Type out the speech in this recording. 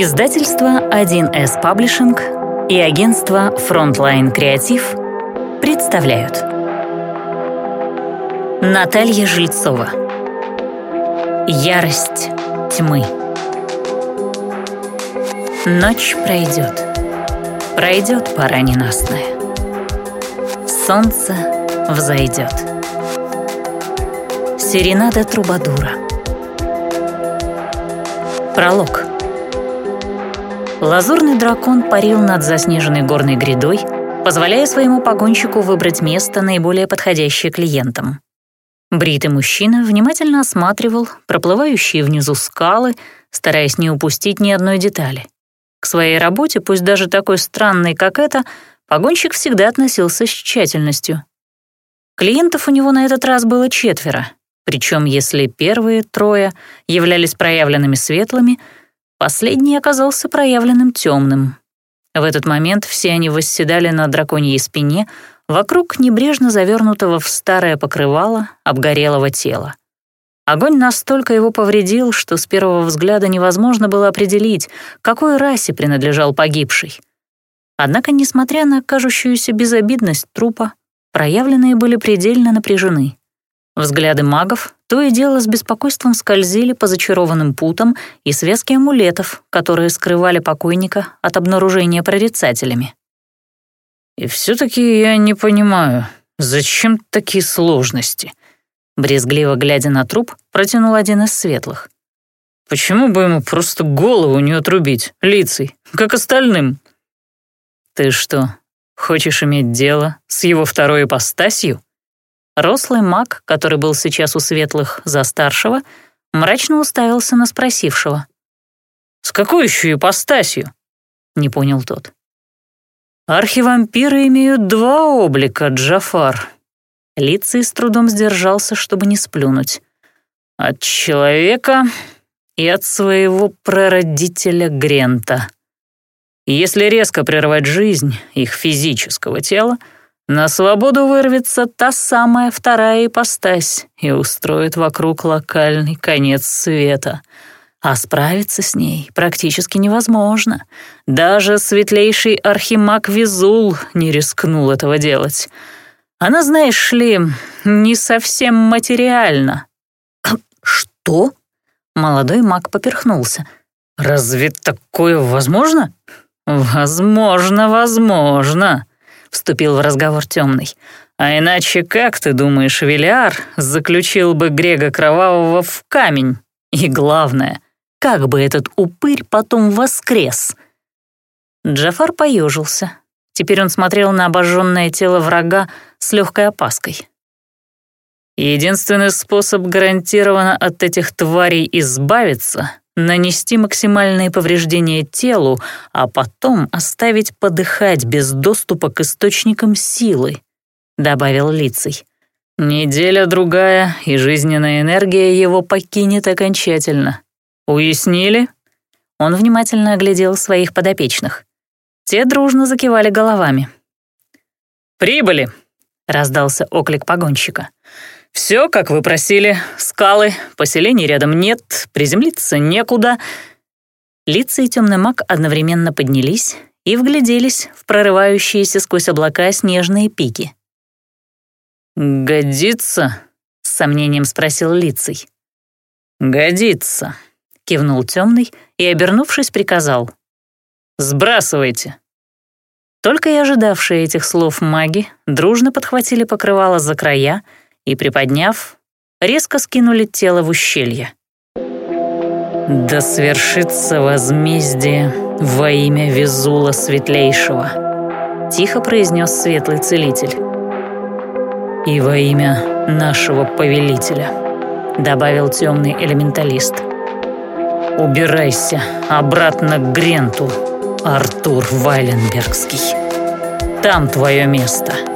Издательство 1С Паблишинг и агентство Frontline Креатив представляют. Наталья Жильцова. Ярость тьмы. Ночь пройдет, пройдет пора ненастная. Солнце взойдет. Серенада Трубадура. Пролог Лазурный дракон парил над заснеженной горной грядой, позволяя своему погонщику выбрать место, наиболее подходящее клиентам. Бритый мужчина внимательно осматривал проплывающие внизу скалы, стараясь не упустить ни одной детали. К своей работе, пусть даже такой странной, как эта, погонщик всегда относился с тщательностью. Клиентов у него на этот раз было четверо, причем если первые трое являлись проявленными светлыми — Последний оказался проявленным темным. В этот момент все они восседали на драконьей спине, вокруг небрежно завернутого в старое покрывало обгорелого тела. Огонь настолько его повредил, что с первого взгляда невозможно было определить, какой расе принадлежал погибший. Однако, несмотря на кажущуюся безобидность трупа, проявленные были предельно напряжены. Взгляды магов то и дело с беспокойством скользили по зачарованным путам и связке амулетов, которые скрывали покойника от обнаружения прорицателями. «И все-таки я не понимаю, зачем такие сложности?» Брезгливо глядя на труп, протянул один из светлых. «Почему бы ему просто голову не отрубить, лицей, как остальным?» «Ты что, хочешь иметь дело с его второй ипостасью?» Рослый маг, который был сейчас у светлых за старшего, мрачно уставился на спросившего. «С какой еще ипостасью?» — не понял тот. «Архивампиры имеют два облика, Джафар». Лицей с трудом сдержался, чтобы не сплюнуть. «От человека и от своего прародителя Грента. Если резко прервать жизнь их физического тела — на свободу вырвется та самая вторая ипостась и устроит вокруг локальный конец света. А справиться с ней практически невозможно. Даже светлейший архимаг Визул не рискнул этого делать. Она, знаешь ли, не совсем материальна. «Что?» — молодой маг поперхнулся. «Разве такое возможно?» «Возможно, возможно», — вступил в разговор темный. «А иначе как, ты думаешь, Велиар заключил бы Грега Кровавого в камень? И главное, как бы этот упырь потом воскрес?» Джафар поежился. Теперь он смотрел на обожженное тело врага с легкой опаской. «Единственный способ гарантированно от этих тварей избавиться нанести максимальные повреждения телу, а потом оставить подыхать без доступа к источникам силы», — добавил Лицей. «Неделя-другая, и жизненная энергия его покинет окончательно. Уяснили?» Он внимательно оглядел своих подопечных. Те дружно закивали головами. «Прибыли!» — раздался оклик погонщика. «Все, как вы просили. Скалы, поселений рядом нет, приземлиться некуда». Лица и темный маг одновременно поднялись и вгляделись в прорывающиеся сквозь облака снежные пики. «Годится?» — с сомнением спросил Лицей. «Годится», — кивнул темный и, обернувшись, приказал. «Сбрасывайте». Только и ожидавшие этих слов маги дружно подхватили покрывало за края и, приподняв, резко скинули тело в ущелье. «Да свершится возмездие во имя Везула Светлейшего», — тихо произнес Светлый Целитель. «И во имя нашего повелителя», — добавил темный элементалист. «Убирайся обратно к Гренту, Артур Вайленбергский. Там твое место».